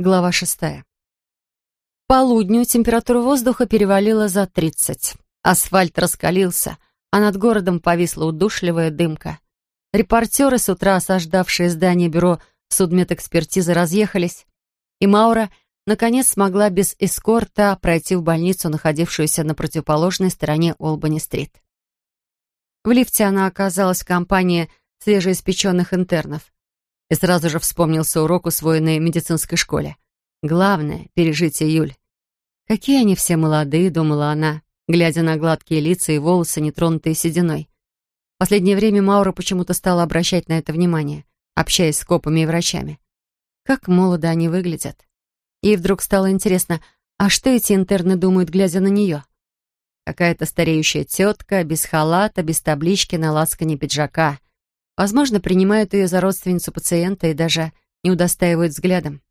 Глава шестая. полудню температура воздуха перевалила за тридцать. Асфальт раскалился, а над городом повисла удушливая дымка. Репортеры, с утра осаждавшие здание бюро судмедэкспертизы, разъехались, и Маура, наконец, смогла без эскорта пройти в больницу, находившуюся на противоположной стороне Олбани-стрит. В лифте она оказалась в компании свежеиспеченных интернов и сразу же вспомнился урок, усвоенный в медицинской школе. Главное — пережить июль. Какие они все молодые, думала она, глядя на гладкие лица и волосы, нетронутые сединой. В последнее время Маура почему-то стала обращать на это внимание, общаясь с копами и врачами. Как молодо они выглядят. Ей вдруг стало интересно, а что эти интерны думают, глядя на нее? Какая-то стареющая тетка, без халата, без таблички на лацкане пиджака — Возможно, принимают ее за родственницу пациента и даже не удостаивают взглядом.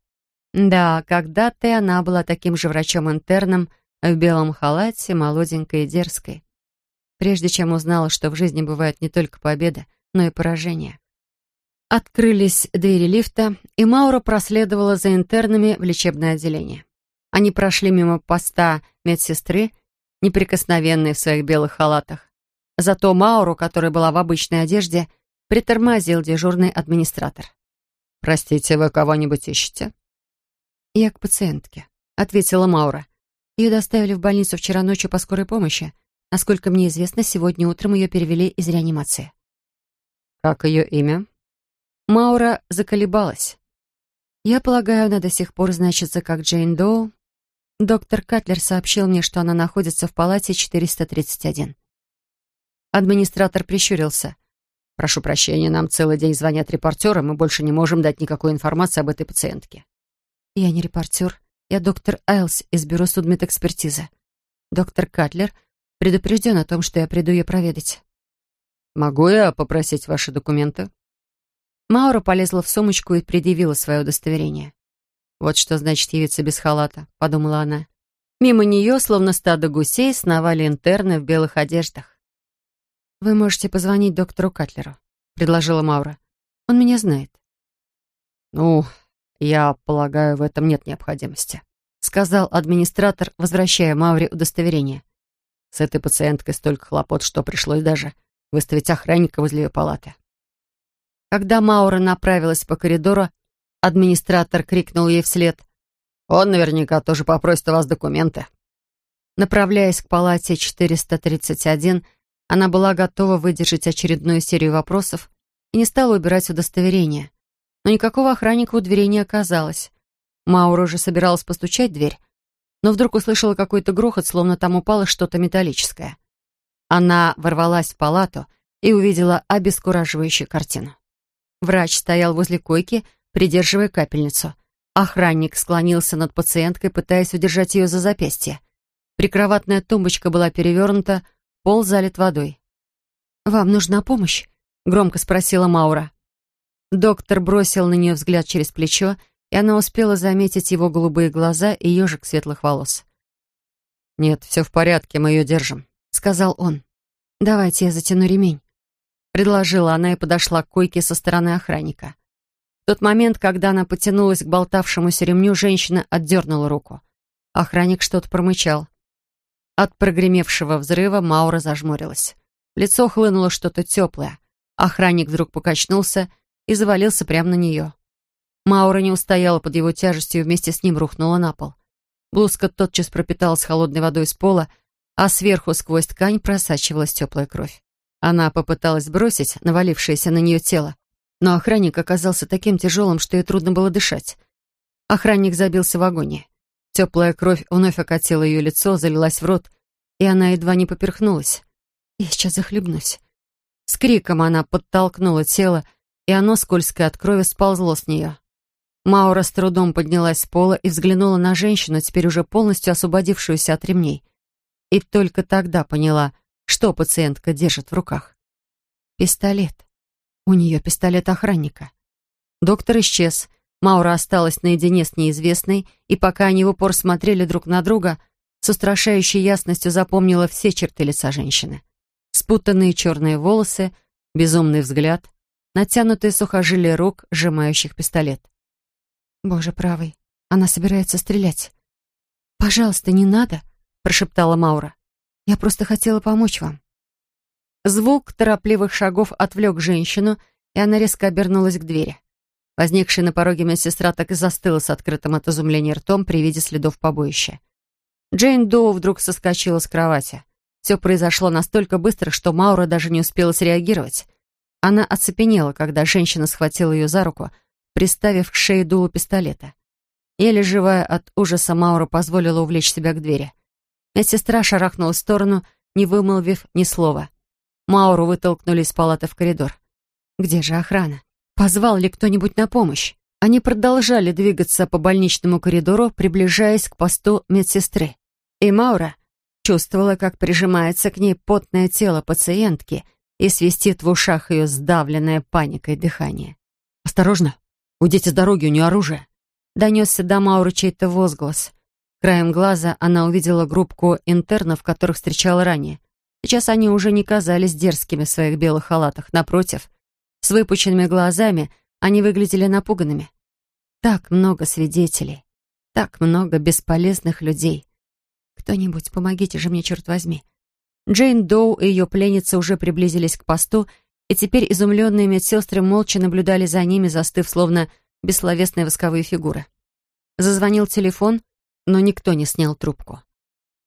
Да, когда-то она была таким же врачом-интерном в белом халате, молоденькой и дерзкой. Прежде чем узнала, что в жизни бывает не только победа, но и поражение. Открылись двери лифта, и Маура проследовала за интернами в лечебное отделение. Они прошли мимо поста медсестры, неприкосновенной в своих белых халатах. Зато Мауру, которая была в обычной одежде, притормозил дежурный администратор. «Простите, вы кого-нибудь ищете?» «Я к пациентке», — ответила Маура. «Ее доставили в больницу вчера ночью по скорой помощи. Насколько мне известно, сегодня утром ее перевели из реанимации». «Как ее имя?» Маура заколебалась. «Я полагаю, она до сих пор значится как Джейн Доу. Доктор Катлер сообщил мне, что она находится в палате 431». Администратор прищурился. Прошу прощения, нам целый день звонят репортеры, мы больше не можем дать никакой информации об этой пациентке. Я не репортер, я доктор Айлс из бюро судмедэкспертизы. Доктор Катлер предупрежден о том, что я приду ее проведать. Могу я попросить ваши документы? Маура полезла в сумочку и предъявила свое удостоверение. «Вот что значит явиться без халата», — подумала она. Мимо нее, словно стадо гусей, сновали интерны в белых одеждах. «Вы можете позвонить доктору Катлеру», — предложила Маура. «Он меня знает». «Ну, я полагаю, в этом нет необходимости», — сказал администратор, возвращая Мауре удостоверение. «С этой пациенткой столько хлопот, что пришлось даже выставить охранника возле ее палаты». Когда Маура направилась по коридору, администратор крикнул ей вслед. «Он наверняка тоже попросит у вас документы». Направляясь к палате 431, она была готова выдержать очередную серию вопросов и не стала убирать удостоверение. Но никакого охранника у двери не оказалось. Маура уже собиралась постучать в дверь, но вдруг услышала какой-то грохот, словно там упало что-то металлическое. Она ворвалась в палату и увидела обескураживающую картину. Врач стоял возле койки, придерживая капельницу. Охранник склонился над пациенткой, пытаясь удержать ее за запястье. Прикроватная тумбочка была перевернута, Пол залит водой. «Вам нужна помощь?» — громко спросила Маура. Доктор бросил на нее взгляд через плечо, и она успела заметить его голубые глаза и ежик светлых волос. «Нет, все в порядке, мы ее держим», — сказал он. «Давайте я затяну ремень», — предложила она и подошла к койке со стороны охранника. В тот момент, когда она потянулась к болтавшемуся ремню, женщина отдернула руку. Охранник что-то промычал. От прогремевшего взрыва Маура зажмурилась. В лицо хлынуло что-то теплое. Охранник вдруг покачнулся и завалился прямо на нее. Маура не устояла под его тяжестью и вместе с ним рухнула на пол. Блузка тотчас пропиталась холодной водой с пола, а сверху сквозь ткань просачивалась теплая кровь. Она попыталась бросить навалившееся на нее тело, но охранник оказался таким тяжелым, что ей трудно было дышать. Охранник забился в агонии. Теплая кровь вновь окатила ее лицо, залилась в рот, и она едва не поперхнулась. «Я сейчас захлебнусь». С криком она подтолкнула тело, и оно, скользкое от крови, сползло с нее. Маура с трудом поднялась с пола и взглянула на женщину, теперь уже полностью освободившуюся от ремней. И только тогда поняла, что пациентка держит в руках. Пистолет. У нее пистолет охранника. Доктор исчез, Маура осталась наедине с неизвестной, и пока они в упор смотрели друг на друга, с устрашающей ясностью запомнила все черты лица женщины. Спутанные черные волосы, безумный взгляд, натянутые сухожилия рук, сжимающих пистолет. «Боже правый», Она собирается стрелять. «Пожалуйста, не надо», — прошептала Маура. «Я просто хотела помочь вам». Звук торопливых шагов отвлек женщину, и она резко обернулась к двери. Возникшая на пороге медсестра так и застыла с открытым от изумления ртом при виде следов побоища. Джейн Доу вдруг соскочила с кровати. Все произошло настолько быстро, что Маура даже не успела среагировать. Она оцепенела, когда женщина схватила ее за руку, приставив к шее дуло пистолета. Еле живая от ужаса, Маура позволила увлечь себя к двери. Медсестра шарахнула в сторону, не вымолвив ни слова. Мауру вытолкнули из палаты в коридор. Где же охрана? Позвал ли кто-нибудь на помощь? Они продолжали двигаться по больничному коридору, приближаясь к посту медсестры. И Маура чувствовала, как прижимается к ней потное тело пациентки и свистит в ушах ее сдавленное паникой дыхание. «Осторожно! Уйдите с дороги, у нее оружие!» Донесся до Мауры чей-то возглас. Краем глаза она увидела группку интернов, которых встречала ранее. Сейчас они уже не казались дерзкими в своих белых халатах. Напротив, с выпученными глазами они выглядели напуганными. Так много свидетелей, так много бесполезных людей. Кто-нибудь, помогите же мне, черт возьми. Джейн Доу и ее пленница уже приблизились к посту, и теперь изумленные медсестры молча наблюдали за ними, застыв, словно бессловесные восковые фигуры. Зазвонил телефон, но никто не снял трубку.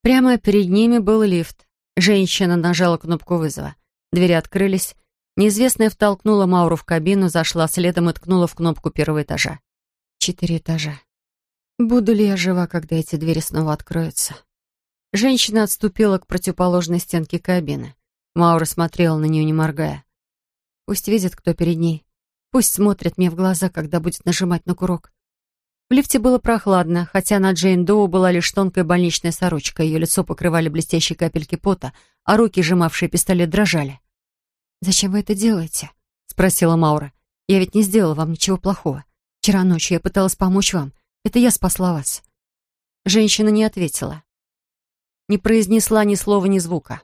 Прямо перед ними был лифт. Женщина нажала кнопку вызова. Двери открылись. Неизвестная втолкнула Мауру в кабину, зашла следом и ткнула в кнопку первого этажа. Четыре этажа. Буду ли я жива, когда эти двери снова откроются? Женщина отступила к противоположной стенке кабины. Маура смотрела на нее, не моргая. Пусть видит, кто перед ней. Пусть смотрит мне в глаза, когда будет нажимать на курок. В лифте было прохладно, хотя на Джейн Доу была лишь тонкая больничная сорочка, ее лицо покрывали блестящие капельки пота, а руки, сжимавшие пистолет, дрожали. «Зачем вы это делаете?» — спросила Маура. «Я ведь не сделала вам ничего плохого. Вчера ночью я пыталась помочь вам. Это я спасла вас». Женщина не ответила. Не произнесла ни слова, ни звука.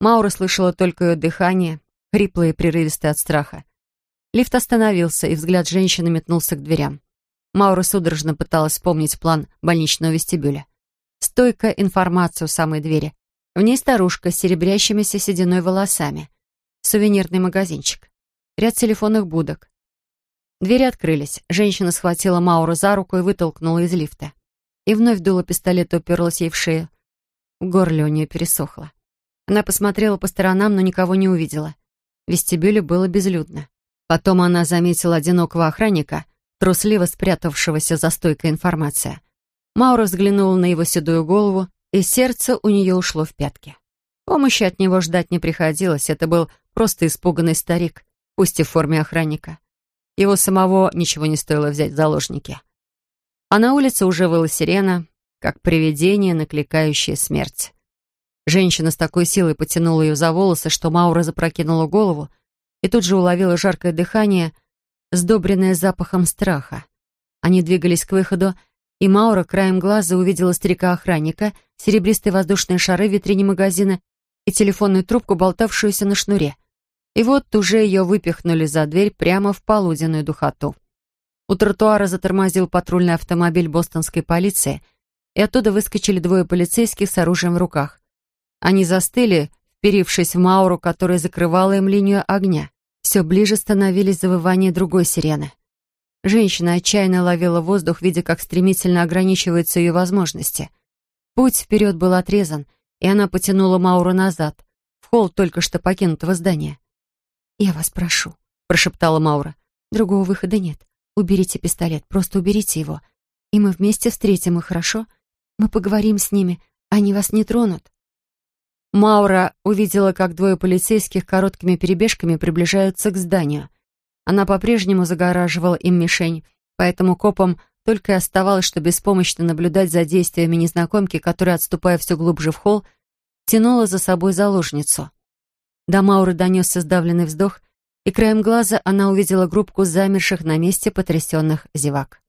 Маура слышала только ее дыхание, хриплое и прерывистое от страха. Лифт остановился, и взгляд женщины метнулся к дверям. Маура судорожно пыталась вспомнить план больничного вестибюля. Стойка информация у самой двери. В ней старушка с серебрящимися сединой волосами. Сувенирный магазинчик. Ряд телефонных будок. Двери открылись. Женщина схватила Мауру за руку и вытолкнула из лифта. И вновь дуло пистолета уперлась ей в шею. В горле у нее пересохло. Она посмотрела по сторонам, но никого не увидела. В вестибюле было безлюдно. Потом она заметила одинокого охранника, трусливо спрятавшегося за стойкой информация. Маура взглянула на его седую голову, и сердце у нее ушло в пятки. Помощи от него ждать не приходилось, это был просто испуганный старик, пусть и в форме охранника. Его самого ничего не стоило взять в заложники. А на улице уже выла сирена, как привидение, накликающее смерть. Женщина с такой силой потянула ее за волосы, что Маура запрокинула голову, и тут же уловила жаркое дыхание, сдобренное запахом страха. Они двигались к выходу, и Маура краем глаза увидела старика-охранника, серебристые воздушные шары в витрине магазина и телефонную трубку, болтавшуюся на шнуре. И вот уже ее выпихнули за дверь прямо в полуденную духоту. У тротуара затормозил патрульный автомобиль бостонской полиции, и оттуда выскочили двое полицейских с оружием в руках. Они застыли, вперившись в Мауру, которая закрывала им линию огня. Все ближе становились завывания другой сирены. Женщина отчаянно ловила воздух, видя, как стремительно ограничиваются ее возможности. Путь вперед был отрезан, и она потянула Мауру назад, в холл только что покинутого здания. «Я вас прошу», — прошептала Маура. «Другого выхода нет. Уберите пистолет, просто уберите его. И мы вместе встретим их, хорошо? Мы поговорим с ними, они вас не тронут». Маура увидела, как двое полицейских короткими перебежками приближаются к зданию. Она по-прежнему загораживала им мишень, поэтому копам только и оставалось, что беспомощно наблюдать за действиями незнакомки, которая, отступая все глубже в холл, тянула за собой заложницу. До Мауры донесся сдавленный вздох, и краем глаза она увидела группку замерших на месте потрясенных зевак.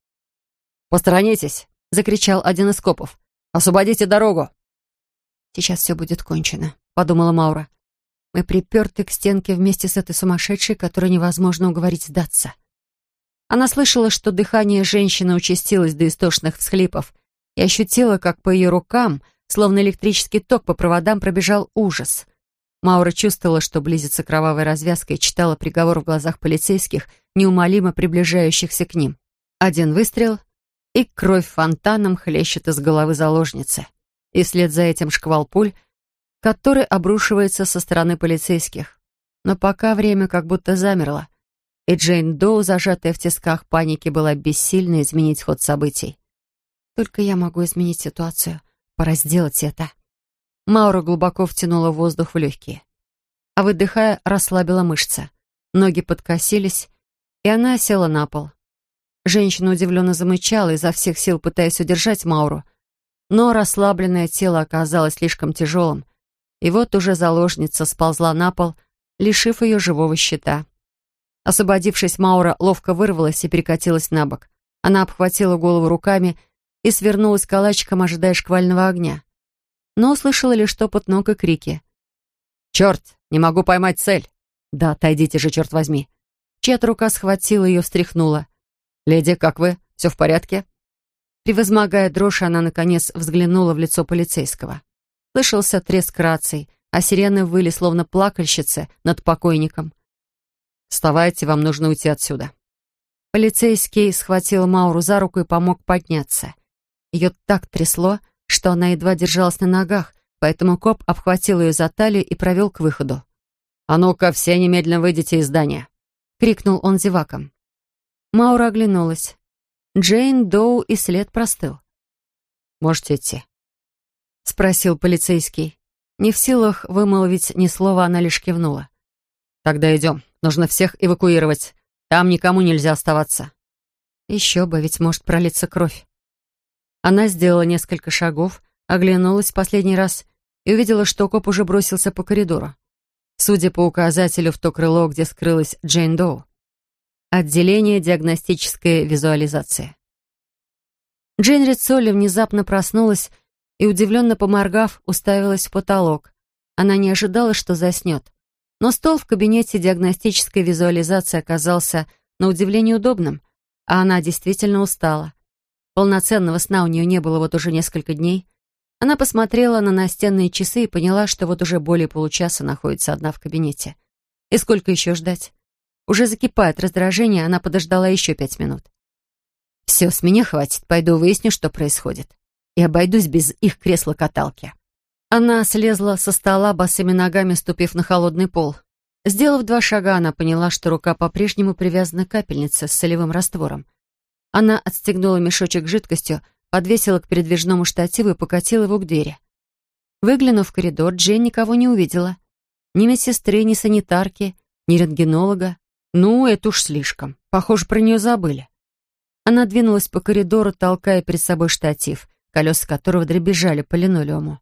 «Посторонитесь!» — закричал один из копов. «Освободите дорогу!» «Сейчас все будет кончено», — подумала Маура. «Мы приперты к стенке вместе с этой сумасшедшей, которой невозможно уговорить сдаться». Она слышала, что дыхание женщины участилось до истошных всхлипов и ощутила, как по ее рукам, словно электрический ток по проводам, пробежал ужас. Маура чувствовала, что близится кровавая развязка и читала приговор в глазах полицейских, неумолимо приближающихся к ним. Один выстрел, и кровь фонтаном хлещет из головы заложницы. И вслед за этим шквал пуль, который обрушивается со стороны полицейских. Но пока время как будто замерло, и Джейн Доу, зажатая в тисках паники, была бессильна изменить ход событий. «Только я могу изменить ситуацию. Пора сделать это». Маура глубоко втянула воздух в легкие. А выдыхая, расслабила мышцы. Ноги подкосились, и она села на пол. Женщина удивленно замычала, изо всех сил пытаясь удержать Мауру. Но расслабленное тело оказалось слишком тяжелым, и вот уже заложница сползла на пол, лишив ее живого щита. Освободившись, Маура ловко вырвалась и перекатилась на бок. Она обхватила голову руками и свернулась калачиком, ожидая шквального огня. Но услышала лишь топот ног и крики. «Черт, не могу поймать цель!» «Да, отойдите же, черт возьми!» Чья-то рука схватила ее, встряхнула. «Леди, как вы? Все в порядке?» Превозмогая дрожь, она, наконец, взглянула в лицо полицейского. Слышался треск раций, а сирены выли, словно плакальщицы, над покойником. «Вставайте, вам нужно уйти отсюда». Полицейский схватил Мауру за руку и помог подняться. Ее так трясло, что она едва держалась на ногах, поэтому коп обхватил ее за талию и провел к выходу. «А ну-ка, все немедленно выйдите из здания!» — крикнул он зеваком. Маура оглянулась. Джейн Доу и след простыл. «Можете идти?» — спросил полицейский. Не в силах вымолвить ни слова, она лишь кивнула. «Тогда идем. Нужно всех эвакуировать. Там никому нельзя оставаться». Еще бы, ведь может пролиться кровь. Она сделала несколько шагов, оглянулась в последний раз и увидела, что коп уже бросился по коридору. Судя по указателю в то крыло, где скрылась Джейн Доу. Отделение диагностической визуализации. Джейн Рицолли внезапно проснулась и, удивленно поморгав, уставилась в потолок. Она не ожидала, что заснет. Но стол в кабинете диагностической визуализации оказался на удивление удобным, а она действительно устала. Полноценного сна у нее не было вот уже несколько дней. Она посмотрела на настенные часы и поняла, что вот уже более получаса находится одна в кабинете. И сколько еще ждать? Уже закипает раздражение, она подождала еще пять минут. «Все, с меня хватит, пойду выясню, что происходит. И обойдусь без их кресла-каталки». Она слезла со стола, босыми ногами ступив на холодный пол. Сделав два шага, она поняла, что рука по-прежнему привязана к капельнице с солевым раствором. Она отстегнула мешочек жидкостью, подвесила к передвижному штативу и покатила его к двери. Выглянув в коридор, Джейн никого не увидела. Ни медсестры, ни санитарки, ни рентгенолога. Ну, это уж слишком. Похоже, про нее забыли. Она двинулась по коридору, толкая перед собой штатив, колеса которого дребезжали по линолеуму.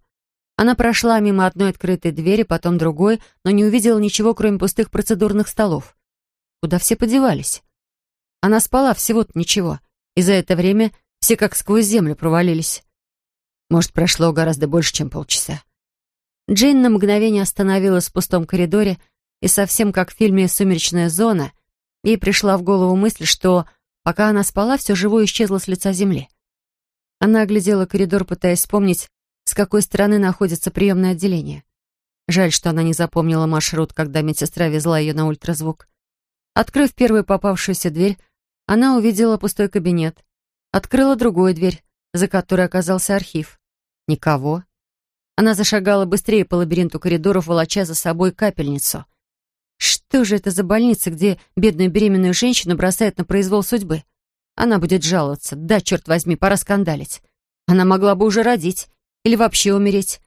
Она прошла мимо одной открытой двери, потом другой, но не увидела ничего, кроме пустых процедурных столов. Куда все подевались? Она спала всего-то ничего, и за это время все как сквозь землю провалились. Может, прошло гораздо больше, чем полчаса. Джейн на мгновение остановилась в пустом коридоре, и совсем как в фильме «Сумеречная зона», ей пришла в голову мысль, что пока она спала, все живое исчезло с лица земли. Она оглядела коридор, пытаясь вспомнить, с какой стороны находится приемное отделение. Жаль, что она не запомнила маршрут, когда медсестра везла ее на ультразвук. Открыв первую попавшуюся дверь, она увидела пустой кабинет. Открыла другую дверь, за которой оказался архив. Никого. Она зашагала быстрее по лабиринту коридоров, волоча за собой капельницу. Что же это за больница, где бедную беременную женщину бросают на произвол судьбы? Она будет жаловаться. Да, черт возьми, пора скандалить. Она могла бы уже родить. Или вообще умереть.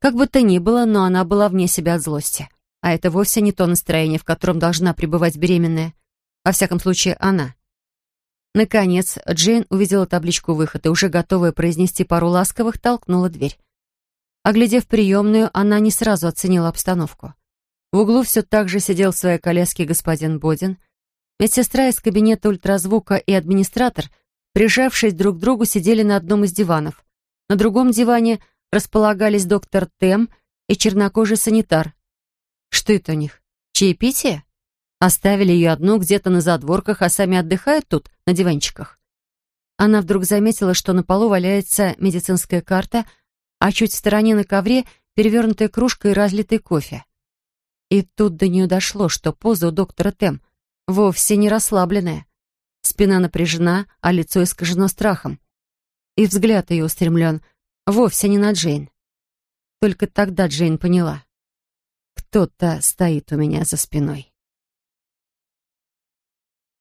Как бы то ни было, но она была вне себя от злости. А это вовсе не то настроение, в котором должна пребывать беременная. Во всяком случае, она. Наконец, Джейн увидела табличку выхода уже готовая произнести пару ласковых, толкнула дверь. Оглядев приемную, она не сразу оценила обстановку. В углу все так же сидел в своей коляске господин Бодин. Медсестра из кабинета ультразвука и администратор, прижавшись друг к другу, сидели на одном из диванов. На другом диване располагались доктор Тем и чернокожий санитар. Что это у них? Чаепитие? Оставили ее одну где-то на задворках, а сами отдыхают тут, на диванчиках. Она вдруг заметила, что на полу валяется медицинская карта, а чуть в стороне на ковре перевернутая кружка и разлитый кофе. И тут до нее дошло, что поза у доктора Тем вовсе не расслабленная. Спина напряжена, а лицо искажено страхом. И взгляд ее устремлен вовсе не на Джейн. Только тогда Джейн поняла. Кто-то стоит у меня за спиной.